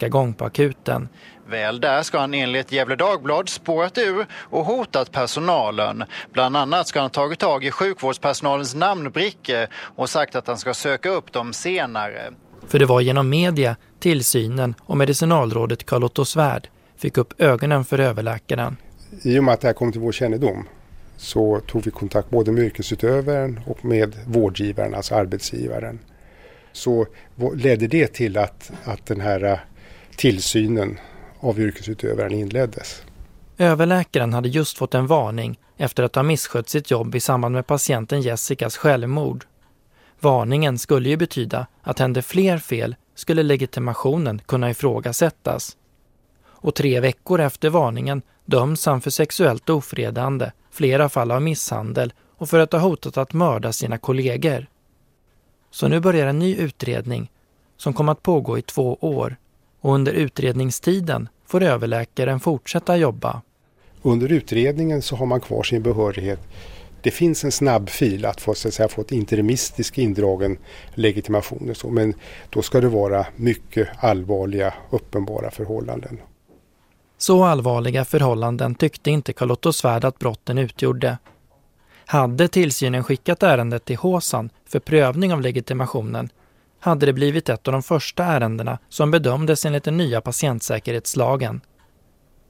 gång på akuten. Väl där ska han enligt Gefle Dagblad spårat ur och hotat personalen. Bland annat ska han tagit tag i sjukvårdspersonalens namnbrickor och sagt att han ska söka upp dem senare. För det var genom media, tillsynen och medicinalrådet Carl-Otto Svärd fick upp ögonen för överläkaren. I och med att det här kom till vår kännedom så tog vi kontakt både med yrkesutövaren och med vårdgivaren, alltså arbetsgivaren. så ledde det till att, att den här eh, tillsynen av yrkesutövaren inleddes. Överläkaren hade just fått en varning efter att ha misskött sitt jobb i samband med patienten Jessicas självmord. Varningen skulle ju betyda att hände fler fel skulle legitimationen kunna ifrågasättas. Och tre veckor efter varningen döms han för sexuellt ofredande, flera fall av misshandel och för att ha hotat att mörda sina kollegor. Så nu börjar en ny utredning som kommer att pågå i två år och under utredningstiden får överläkaren fortsätta jobba. Under utredningen så har man kvar sin behörighet. Det finns en snabb fil att få, så att säga, få ett interimistisk indragen legitimation. Och så, men då ska det vara mycket allvarliga, uppenbara förhållanden. Så allvarliga förhållanden tyckte inte Carl-Otto Svärd att brotten utgjorde. Hade tillsynen skickat ärendet till Håsan för prövning av legitimationen hade det blivit ett av de första ärendena som bedömdes enligt den nya patientsäkerhetslagen.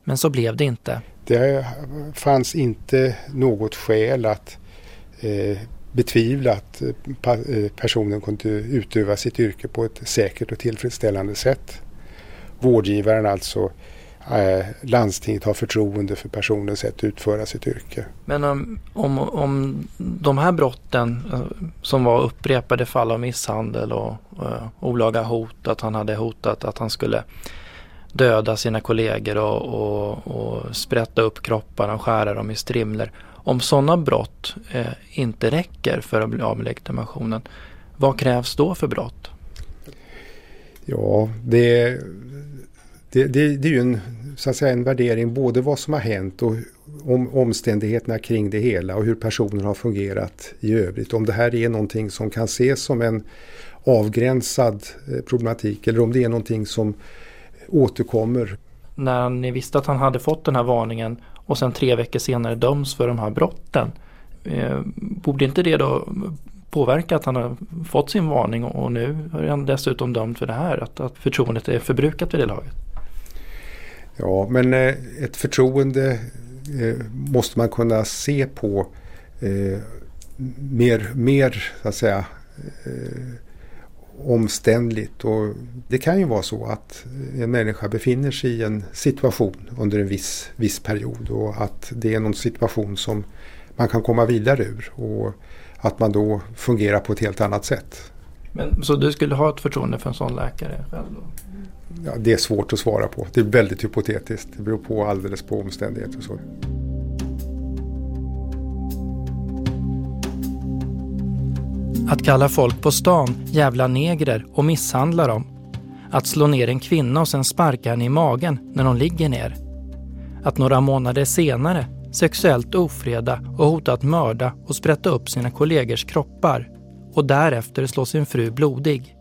Men så blev det inte. Det fanns inte något skäl att eh, betvivla att eh, eh personen kunde utöva sitt yrke på ett säkert och tillfredsställande sätt. Vårdgivaren alltså eh, landstinget har förtroende för personens sätt att utföra sitt yrke. Men om, om, om de här brotten eh, som var upprepade fall av misshandel och eh, olaga hot, att han hade hotat att han skulle döda sina kollegor och, och, och sprätta upp kropparna och skära dem i strimlor. Om sådana brott eh, inte räcker för att bli av med legitimationen, vad krävs då för brott? Ja, det det, det, det, är ju en, så att säga, en värdering både vad som har hänt och om omständigheterna kring det hela och hur personen har fungerat i övrigt. Om det här är någonting som kan ses som en avgränsad eh, problematik eller om det är någonting som återkommer. När ni visste att han hade fått den här varningen och sen tre veckor senare döms för de här brotten. Eh, borde inte det då påverka att han har fått sin varning och nu är han dessutom dömd för det här? Att, att förtroendet är förbrukat vid det laget? Ja, men eh, ett förtroende eh, måste man kunna se på eh, mer, mer så att säga omständligt. Och det kan ju vara så att en människa befinner sig i en situation under en viss, viss period och att det är någon situation som man kan komma vidare ur och att man då fungerar på ett helt annat sätt. Men, så du skulle ha ett förtroende för en sån läkare själv? Då? Ja, det är svårt att svara på. Det är väldigt hypotetiskt. Det beror på alldeles på omständigheter och så. Att kalla folk på stan jävla negrer och misshandla dem. Att slå ner en kvinna och sen sparka henne i magen när hon ligger ner. Att några månader senare sexuellt ofreda och hota att mörda och sprätta upp sina kollegors kroppar och därefter slå sin fru blodig.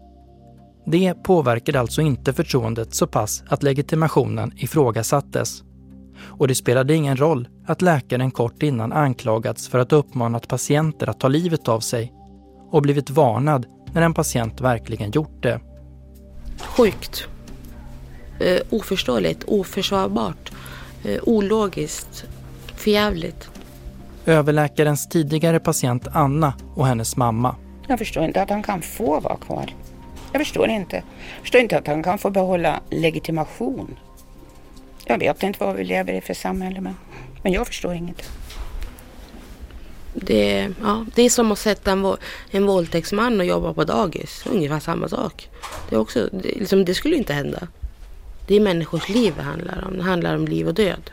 Det påverkade alltså inte förtroendet så pass att legitimationen ifrågasattes. Och det spelade ingen roll att läkaren kort innan anklagats för att ha uppmanat patienter att ta livet av sig och blivit varnad när en patient verkligen gjort det. Sjukt. Eh, oförståeligt, oförsvarbart, eh, ologiskt, förjävligt. Överläkarens tidigare patient Anna och hennes mamma. Jag förstår inte att han kan få vara kvar. Jag förstår inte. Jag förstår inte att han kan få behålla legitimation. Jag vet inte vad vi lever i för samhälle men, men jag förstår inget. Det, ja, det är som att sätta en, en våldtäktsman och jobba på dagis. Ungefär samma sak. Det, är också, det, liksom, det skulle inte hända. Det är människors liv det handlar om. Det handlar om liv och död.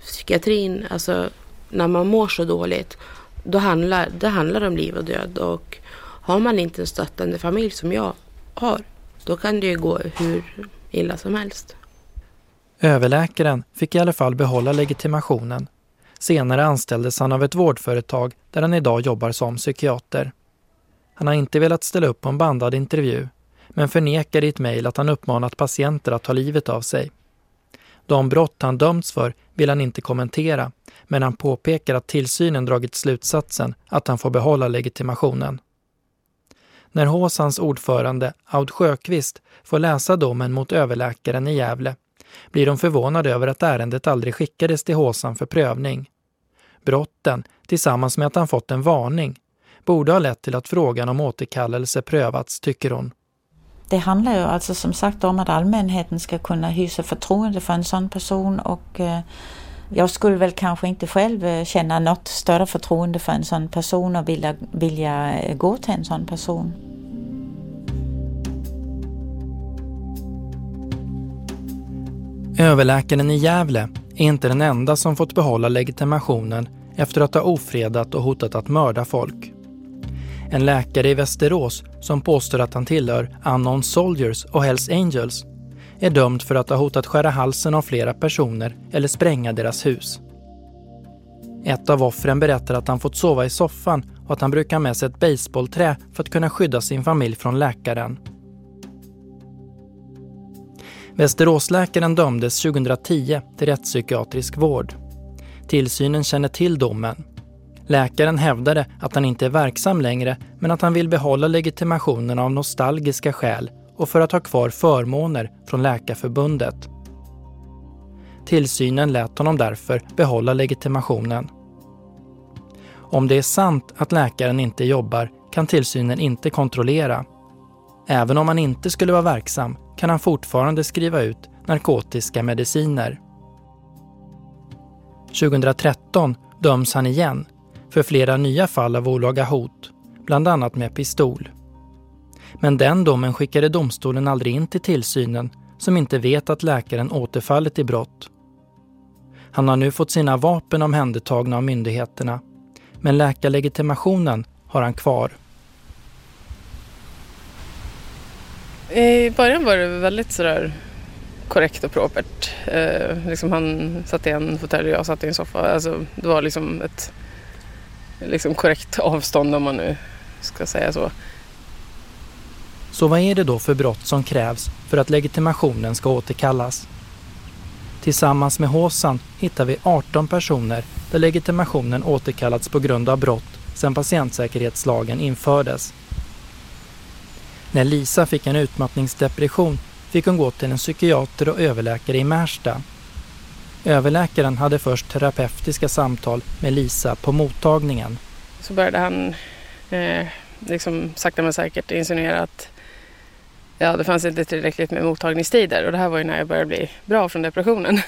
Psykiatrin, alltså när man mår så dåligt, då handlar det handlar om liv och död. Och har man inte en stöttande familj som jag har, då kan det ju gå hur illa som helst. Överläkaren fick i alla fall behålla legitimationen. Senare anställdes han av ett vårdföretag där han idag jobbar som psykiater. Han har inte velat ställa upp på en bandad intervju men förnekar i ett mejl att han uppmanat patienter att ta livet av sig. De brott han dömts för vill han inte kommentera men han påpekar att tillsynen dragit slutsatsen att han får behålla legitimationen. När Håsans ordförande Aud Sjöqvist får läsa domen mot överläkaren i Gävle blir de förvånade över att ärendet aldrig skickades till Håsan för prövning. Brotten, tillsammans med att han fått en varning, borde ha lett till att frågan om återkallelse prövats, tycker hon. Det handlar ju alltså som sagt om att allmänheten ska kunna hysa förtroende för en sån person och eh, jag skulle väl kanske inte själv eh, känna något större förtroende för en sån person och vilja, vilja eh, gå till en sån person. Överläkaren i Gävle är inte den enda som fått behålla legitimationen efter att ha ofredat och hotat att mörda folk. En läkare i Västerås som påstår att han tillhör Unknown Soldiers och Hells Angels är dömd för att ha hotat skära halsen av flera personer eller spränga deras hus. Ett av offren berättar att han fått sova i soffan och att han brukar ha med sig ett baseballträ för att kunna skydda sin familj från läkaren. Västeråsläkaren dömdes 2010 till rättspsykiatrisk vård. Tillsynen känner till domen. Läkaren hävdade att han inte är verksam längre men att han vill behålla legitimationen av nostalgiska skäl och för att ha kvar förmåner från Läkarförbundet. Tillsynen lät honom därför behålla legitimationen. Om det är sant att läkaren inte jobbar kan tillsynen inte kontrollera. Även om han inte skulle vara verksam kan han fortfarande skriva ut narkotiska mediciner. 2013 döms han igen för flera nya fall av olaga hot, bland annat med pistol. Men den domen skickade domstolen aldrig in till tillsynen som inte vet att läkaren återfallit i brott. Han har nu fått sina vapen omhändertagna av myndigheterna, men läkarlegitimationen har han kvar. I början var det väldigt sådär korrekt och propert. Eh, liksom han satt i en fåtölj och jag satt i en soffa. Alltså, det var liksom ett liksom korrekt avstånd om man nu ska säga så. Så vad är det då för brott som krävs för att legitimationen ska återkallas? Tillsammans med Håsan hittar vi 18 personer där legitimationen återkallats på grund av brott sedan patientsäkerhetslagen infördes. När Lisa fick en utmattningsdepression fick hon gå till en psykiater och överläkare i Märsta. Överläkaren hade först terapeutiska samtal med Lisa på mottagningen. Så började han eh, liksom sakta men säkert insinuera att ja, det fanns inte tillräckligt med mottagningstider och det här var ju när jag började bli bra från depressionen.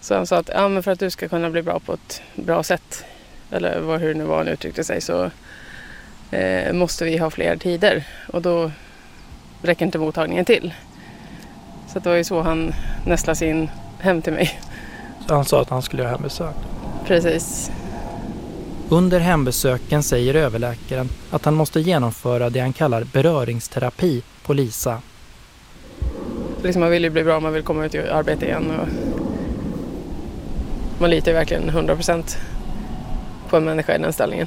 Så han sa att ja, men för att du ska kunna bli bra på ett bra sätt, eller vad, hur det nu var han uttryckte sig, så eh, måste vi ha fler tider och då räcker inte mottagningen till. Så det var ju så han nästlade sig in hem till mig. Så han sa att han skulle göra hembesök? Precis. Under hembesöken säger överläkaren att han måste genomföra det han kallar beröringsterapi på Lisa. Liksom man vill ju bli bra, man vill komma ut i arbete igen. Och man litar ju verkligen 100% på en människa i den ställningen.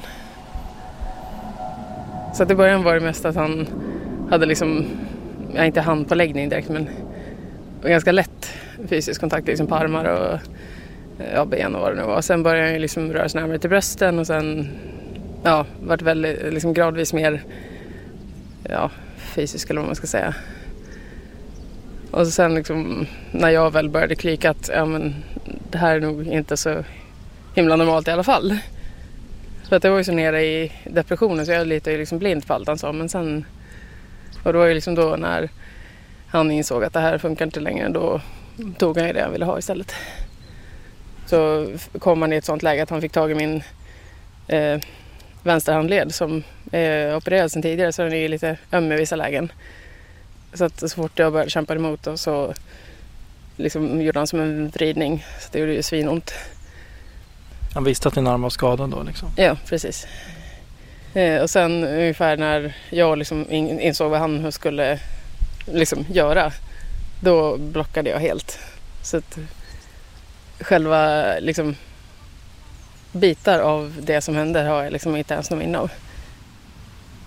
Så att i början var det mest att han hade liksom, ja, inte handpåläggning direkt men ganska lätt fysisk kontakt liksom på armar och ja, ben och vad det nu var. Sen började han liksom röra sig närmare till brösten och sen ja, vart väldigt liksom gradvis mer ja, fysisk eller vad man ska säga. Och sen liksom, när jag väl började klika att ja, men, det här är nog inte så himla normalt i alla fall. För att jag var ju så nere i depressionen så jag litade ju liksom blint på allt han sa. Men sen, och det var ju liksom då när han insåg att det här funkar inte längre, då tog han ju det han ville ha istället. Så kom han i ett sånt läge att han fick tag i min eh, vänsterhandled som är opererad sedan tidigare så den är lite öm i vissa lägen. Så att så fort jag började kämpa emot och så liksom gjorde han som en vridning så det gjorde ju svinont. Han visste att din arm var skadad då liksom? Ja, precis. Eh, och sen ungefär när jag liksom insåg vad han skulle liksom göra då blockade jag helt. Så att själva liksom bitar av det som hände har jag liksom inte ens någon minne av.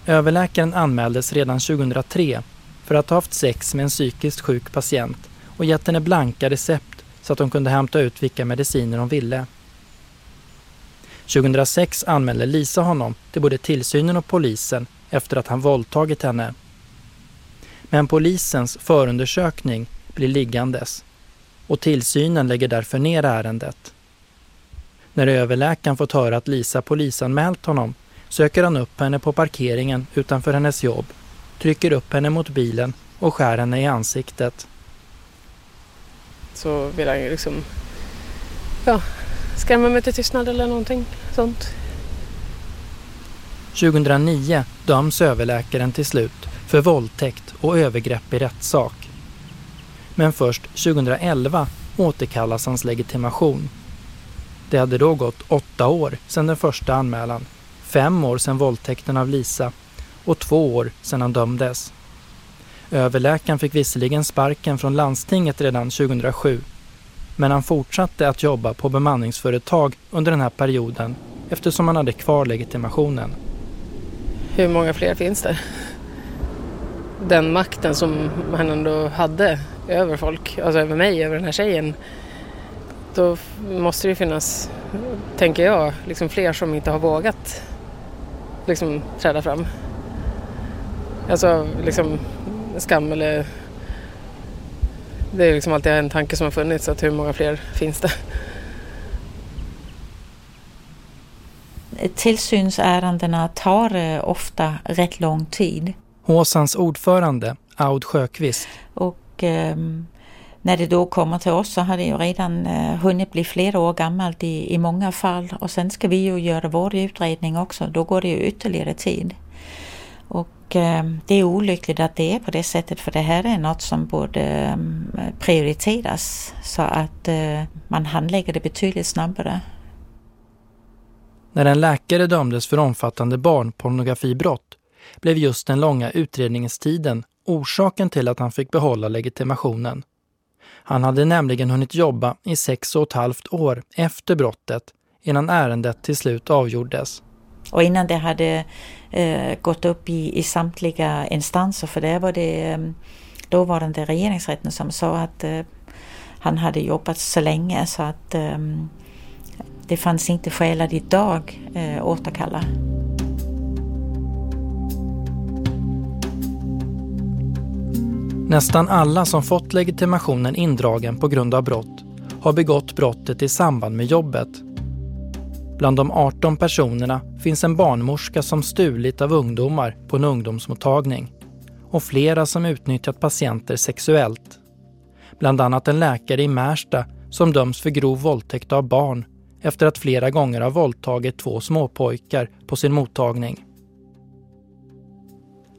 Överläkaren anmäldes redan 2003 för att ha haft sex med en psykiskt sjuk patient och gett henne blanka recept så att hon kunde hämta ut vilka mediciner hon ville. 2006 anmälde Lisa honom till både tillsynen och polisen efter att han våldtagit henne. Men polisens förundersökning blir liggandes och tillsynen lägger därför ner ärendet. När överläkaren fått höra att Lisa polisanmält honom söker han upp henne på parkeringen utanför hennes jobb. trycker upp henne mot bilen och skär henne i ansiktet. Så vill han ju liksom ja, skrämma mig till tystnad eller någonting sånt. 2009 döms överläkaren till slut för våldtäkt och övergrepp i rättssak. Men först 2011 återkallas hans legitimation. Det hade då gått åtta år sedan den första anmälan, fem år sedan våldtäkten av Lisa och två år sedan han dömdes. Överläkaren fick visserligen sparken från landstinget redan 2007 men han fortsatte att jobba på bemanningsföretag under den här perioden eftersom han hade kvar legitimationen. Hur många fler finns det? Den makten som han ändå hade över folk, alltså över mig, över den här tjejen. Då måste det finnas, tänker jag, liksom fler som inte har vågat liksom träda fram. Alltså liksom skam eller det är liksom alltid en tanke som har funnits att hur många fler finns det? Tillsynsärendena tar eh, ofta rätt lång tid. Håsans ordförande, Aud Sjöqvist. Och eh, när det då kommer till oss så har det ju redan eh, hunnit bli flera år gammalt i, i många fall och sen ska vi ju göra vår utredning också. Då går det ju ytterligare tid. Och eh, det är olyckligt att det är på det sättet för det här är något som borde mm, prioriteras så att eh, man handlägger det betydligt snabbare. När en läkare dömdes för omfattande barnpornografibrott blev just den långa utredningstiden orsaken till att han fick behålla legitimationen. Han hade nämligen hunnit jobba i sex och ett halvt år efter brottet innan ärendet till slut avgjordes. Och innan det hade eh, gått upp i, i samtliga instanser, för det var det eh, dåvarande regeringsrätten som sa att eh, han hade jobbat så länge så att eh, det fanns inte skäl att idag eh, återkalla. Nästan alla som fått legitimationen indragen på grund av brott har begått brottet i samband med jobbet. Bland de 18 personerna finns en barnmorska som stulit av ungdomar på en ungdomsmottagning och flera som utnyttjat patienter sexuellt. Bland annat en läkare i Märsta som döms för grov våldtäkt av barn efter att flera gånger ha våldtagit två småpojkar på sin mottagning.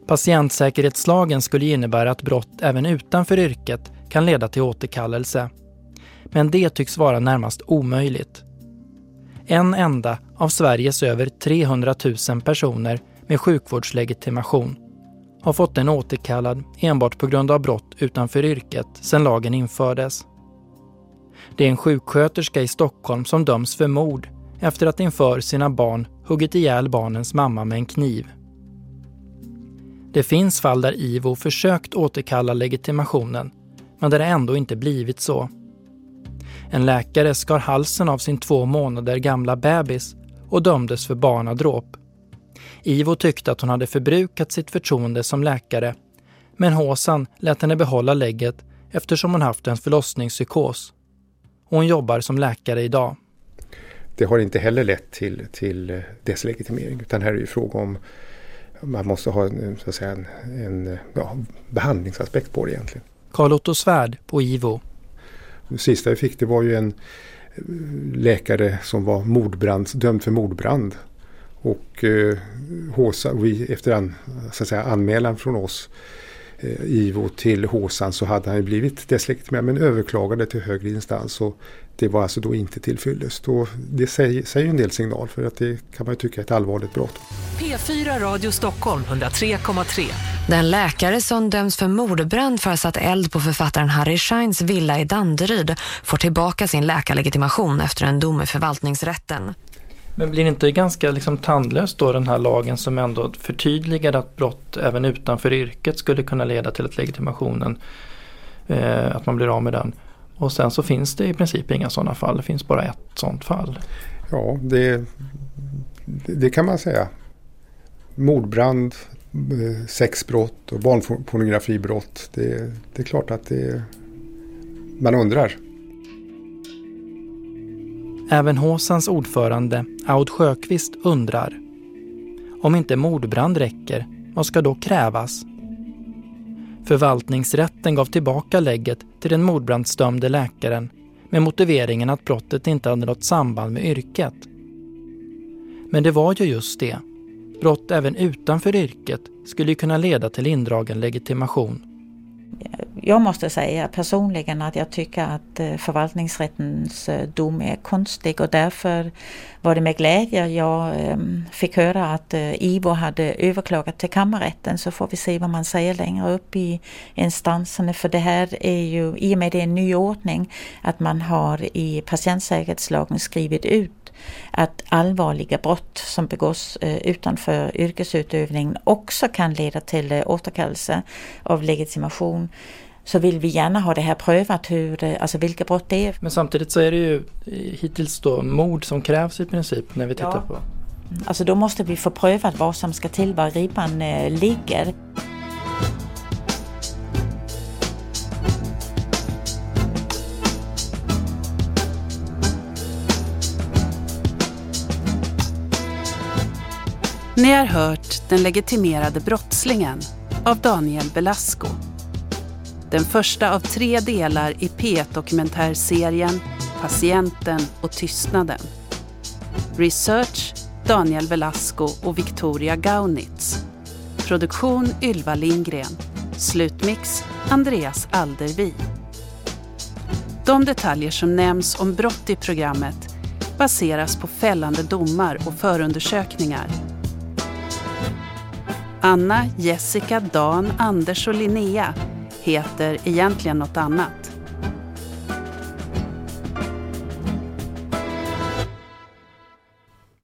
Patientsäkerhetslagen skulle innebära att brott även utanför yrket kan leda till återkallelse. Men det tycks vara närmast omöjligt. En enda av Sveriges över 300 000 personer med sjukvårdslegitimation har fått den återkallad enbart på grund av brott utanför yrket sedan lagen infördes. Det är en sjuksköterska i Stockholm som döms för mord efter att inför sina barn huggit ihjäl barnens mamma med en kniv. Det finns fall där IVO försökt återkalla legitimationen men där det ändå inte blivit så. En läkare skar halsen av sin två månader gamla bebis och dömdes för barnadråp. Ivo tyckte att hon hade förbrukat sitt förtroende som läkare men Håsan lät henne behålla lägget eftersom hon haft en förlossningspsykos. Hon jobbar som läkare idag. Det har inte heller lett till, till deslegitimering utan här är det fråga om man måste ha en, så att säga, en, en ja, behandlingsaspekt på det egentligen. Carl-Otto Svärd på IVO. Det sista vi fick det var ju en läkare som var mordbrand, dömd för mordbrand. Och eh, Håsa, vi, efter an, så att säga, anmälan från oss eh, IVO till Håsan så hade han blivit deslegitimerad men överklagade till högre instans. Och det var alltså då inte tillfyllest. Och det säger, säger en del signal för att det kan man ju tycka är ett allvarligt brott. P4 Radio Stockholm 103,3. Den läkare som döms för mordbrand för att ha satt eld på författaren Harry Scheins villa i Danderyd får tillbaka sin läkarlegitimation efter en dom i förvaltningsrätten. Men blir det inte ganska liksom tandlöst då den här lagen som ändå förtydligade att brott även utanför yrket skulle kunna leda till att legitimationen, eh, att man blir av med den. Och sen så finns det i princip inga sådana fall, det finns bara ett sådant fall. Ja, det, det kan man säga. Mordbrand, eh, sexbrott och barnpornografibrott. Det, det är klart att det, man undrar. Även Håsans ordförande Aud Sjöqvist undrar. Om inte mordbrand räcker, vad ska då krävas? Förvaltningsrätten gav tillbaka lägget till den mordbrandsdömde läkaren med motiveringen att brottet inte hade något samband med yrket. Men det var ju just det. Brott även utanför yrket skulle ju kunna leda till indragen legitimation. Jag måste säga personligen att jag tycker att eh, förvaltningsrättens eh, dom är konstig och därför var det med glädje jag ehm, fick höra att eh, IVO hade överklagat till kammarrätten. Så får vi se vad man säger längre upp i instanserna för det här är ju i och med det är en ny ordning att man har i patientsäkerhetslagen skrivit ut att allvarliga brott som begås utanför yrkesutövningen också kan leda till återkallelse av legitimation så vill vi gärna ha det här prövat, hur, alltså vilka brott det är. Men samtidigt så är det ju hittills då mord som krävs i princip när vi tittar ja. på. Alltså då måste vi få prövat vad som ska till, var ribban eh, ligger. Ni har hört Den legitimerade brottslingen av Daniel Belasco. Den första av tre delar i P1-dokumentärserien Patienten och tystnaden. Research Daniel Velasco och Victoria Gaunitz. Produktion Ylva Lindgren. Slutmix Andreas Aldervi. De detaljer som nämns om brott i programmet baseras på fällande domar och förundersökningar Anna, Jessica, Dan, Anders och Linnea heter egentligen något annat.